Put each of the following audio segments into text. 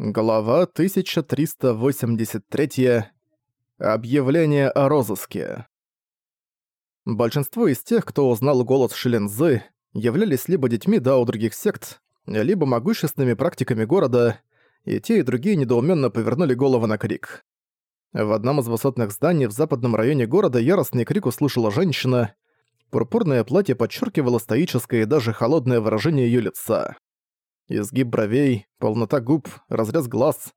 Глава 1383. Объявление о розыске. Большинство из тех, кто узнал голос Шилензы, являлись либо детьми дао других сект, либо могущественными практиками города, и те и другие недоуменно повернули голову на крик. В одном из высотных зданий в западном районе города яростный крик услышала женщина. Пурпурное платье подчеркивало стоическое и даже холодное выражение ее лица. Изгиб бровей, полнота губ, разрез глаз.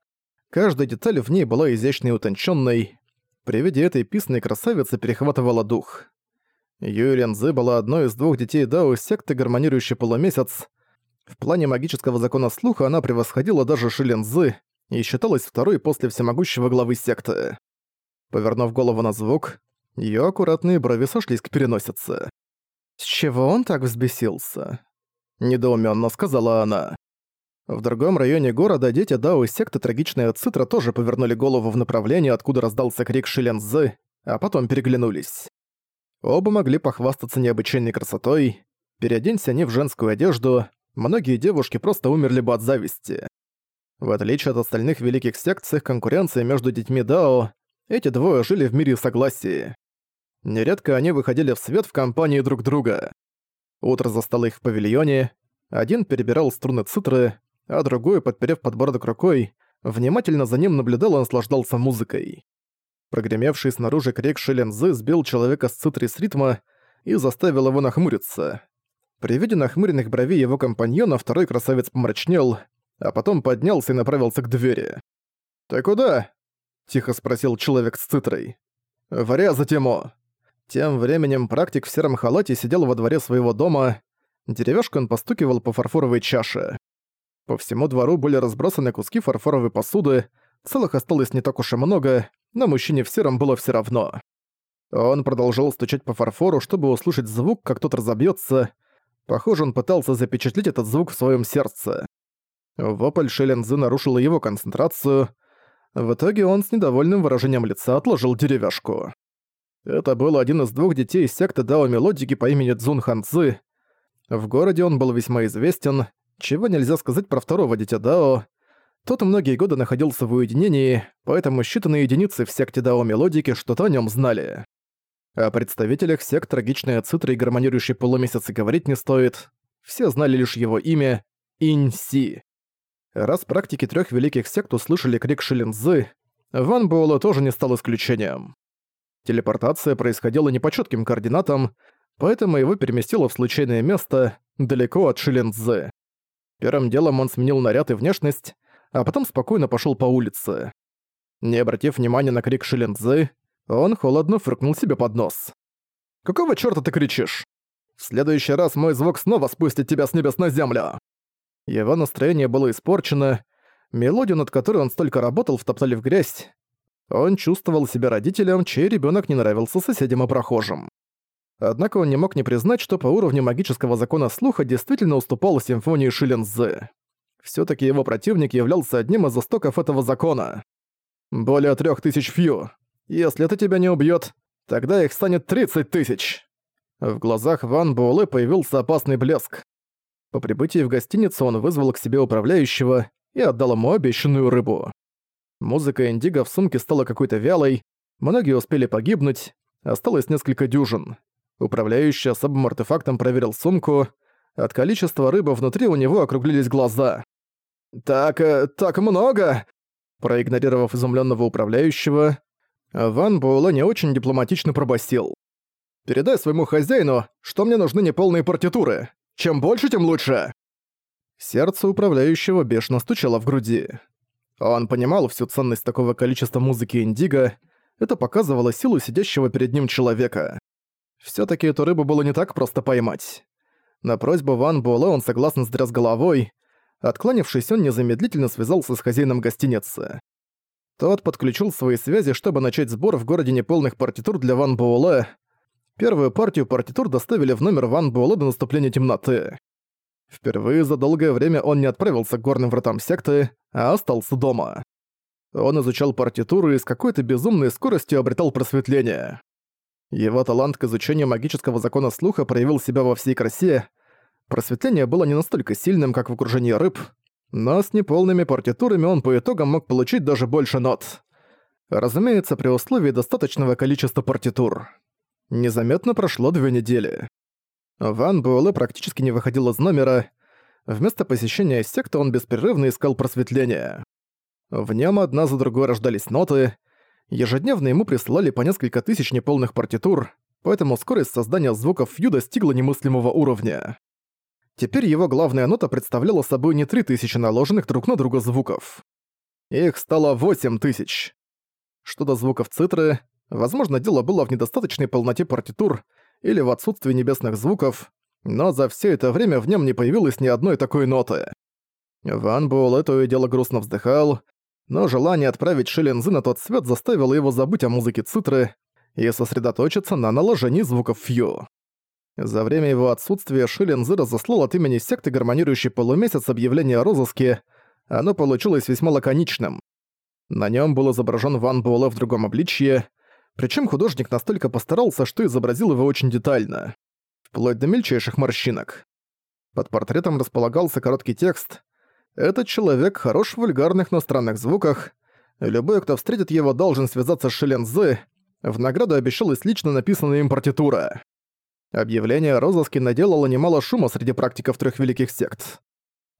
Каждая деталь в ней была изящной и утонченной. При виде этой писанной красавицы перехватывала дух. Юрien Зы была одной из двух детей Дао секты «Гармонирующий полумесяц». В плане магического закона слуха она превосходила даже Шилен Зы и считалась второй после всемогущего главы секты. Повернув голову на звук, ее аккуратные брови сошлись к переносице. «С чего он так взбесился?» – недоуменно сказала она. В другом районе города дети Дао секты Трагичная Цитра тоже повернули голову в направлении, откуда раздался крик Шилензы, а потом переглянулись. Оба могли похвастаться необычайной красотой. Переоденься они в женскую одежду, многие девушки просто умерли бы от зависти. В отличие от остальных великих сект с их конкуренцией между детьми Дао, эти двое жили в мире согласия. Нередко они выходили в свет в компании друг друга. Утро застало их в павильоне, один перебирал струны цитры, а другой, подперев подбородок рукой, внимательно за ним наблюдал и наслаждался музыкой. Прогремевший снаружи крик Шелензы сбил человека с цитры с ритма и заставил его нахмуриться. При виде нахмуренных бровей его компаньона второй красавец помрачнел, а потом поднялся и направился к двери. «Ты куда?» – тихо спросил человек с цитрой. «Варя за тему!» Тем временем практик в сером халате сидел во дворе своего дома. Деревяшку он постукивал по фарфоровой чаше. По всему двору были разбросаны куски фарфоровой посуды, целых осталось не так уж и много, но мужчине в сером было все равно. Он продолжал стучать по фарфору, чтобы услышать звук, как тот разобьется. Похоже, он пытался запечатлеть этот звук в своем сердце. Вопль Шелензы нарушил его концентрацию. В итоге он с недовольным выражением лица отложил деревяшку. Это был один из двух детей секты Дао Мелодики по имени Цзун Ханцзы. В городе он был весьма известен, чего нельзя сказать про второго дитя Дао. Тот многие годы находился в уединении, поэтому считанные единицы в секте Дао Мелодики что-то о нем знали. О представителях сект Трагичная Цитра и Гармонирующий Полумесяц и говорить не стоит. Все знали лишь его имя — Инси. Раз практики трех великих сект услышали крик Шилинзы, Ван Буэлло тоже не стал исключением. Телепортация происходила не по четким координатам, поэтому его переместило в случайное место, далеко от Шилинзы. Первым делом он сменил наряд и внешность, а потом спокойно пошел по улице. Не обратив внимания на крик Шилендзы, он холодно фыркнул себе под нос. «Какого чёрта ты кричишь? В следующий раз мой звук снова спустит тебя с небес на землю!» Его настроение было испорчено, мелодию, над которой он столько работал, втоптали в грязь. Он чувствовал себя родителем, чей ребенок не нравился соседям и прохожим. Однако он не мог не признать, что по уровню магического закона слуха действительно уступал симфонии Шилензы. Всё-таки его противник являлся одним из истоков этого закона. Более трех тысяч фью. Если это тебя не убьёт, тогда их станет 30 тысяч. В глазах Ван Буэлэ появился опасный блеск. По прибытии в гостиницу он вызвал к себе управляющего и отдал ему обещанную рыбу. Музыка Индиго в сумке стала какой-то вялой, многие успели погибнуть, осталось несколько дюжин. Управляющий особым артефактом проверил сумку. От количества рыбы внутри у него округлились глаза. «Так, э, так много!» Проигнорировав изумленного управляющего, Ван Буэлэ не очень дипломатично пробасил. «Передай своему хозяину, что мне нужны неполные партитуры. Чем больше, тем лучше!» Сердце управляющего бешено стучало в груди. Он понимал всю ценность такого количества музыки индиго, это показывало силу сидящего перед ним человека. Всё-таки эту рыбу было не так просто поймать. На просьбу Ван Буэлэ он согласно сдряс головой. Откланившись, он незамедлительно связался с хозяином гостиницы. Тот подключил свои связи, чтобы начать сбор в городе неполных партитур для Ван Буэлэ. Первую партию партитур доставили в номер Ван Буэлэ до наступления темноты. Впервые за долгое время он не отправился к горным вратам секты, а остался дома. Он изучал партитуры и с какой-то безумной скоростью обретал просветление. Его талант к изучению магического закона слуха проявил себя во всей красе. Просветление было не настолько сильным, как в окружении рыб, но с неполными партитурами он по итогам мог получить даже больше нот. Разумеется, при условии достаточного количества партитур. Незаметно прошло две недели. Ван Буэлэ практически не выходил из номера. Вместо посещения секты он беспрерывно искал просветление. В нем одна за другой рождались ноты. Ежедневно ему присылали по несколько тысяч неполных партитур, поэтому скорость создания звуков Фью достигла немыслимого уровня. Теперь его главная нота представляла собой не 3000 наложенных друг на друга звуков. Их стало 8000. Что до звуков цитры, возможно, дело было в недостаточной полноте партитур или в отсутствии небесных звуков, но за все это время в нем не появилось ни одной такой ноты. Ван Буэлл это и дело грустно вздыхал, но желание отправить Шилинзы на тот свет заставило его забыть о музыке цитры и сосредоточиться на наложении звуков фью. За время его отсутствия Шилинзы разослал от имени секты гармонирующий полумесяц объявление о розыске, оно получилось весьма лаконичным. На нем был изображен Ван Буэлэ в другом обличье, причем художник настолько постарался, что изобразил его очень детально, вплоть до мельчайших морщинок. Под портретом располагался короткий текст «Этот человек хорош в вульгарных, но странных звуках. Любой, кто встретит его, должен связаться с Шилензы. В награду обещалась лично написанная им партитура». Объявление о розыске наделало немало шума среди практиков трех великих сект.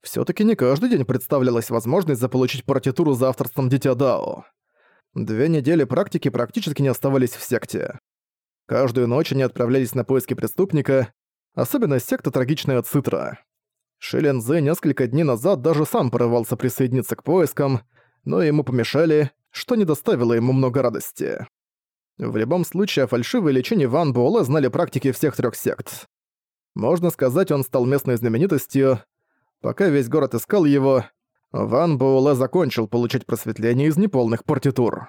Всё-таки не каждый день представлялась возможность заполучить партитуру за авторством Дитя Дао. Две недели практики практически не оставались в секте. Каждую ночь они отправлялись на поиски преступника, особенно секта Трагичная Цитра. Шилен Зе несколько дней назад даже сам порывался присоединиться к поискам, но ему помешали, что не доставило ему много радости. В любом случае, о фальшивой лечении Ван Буэлэ знали практики всех трёх сект. Можно сказать, он стал местной знаменитостью, Пока весь город искал его, Ван Буэлэ закончил получать просветление из неполных партитур.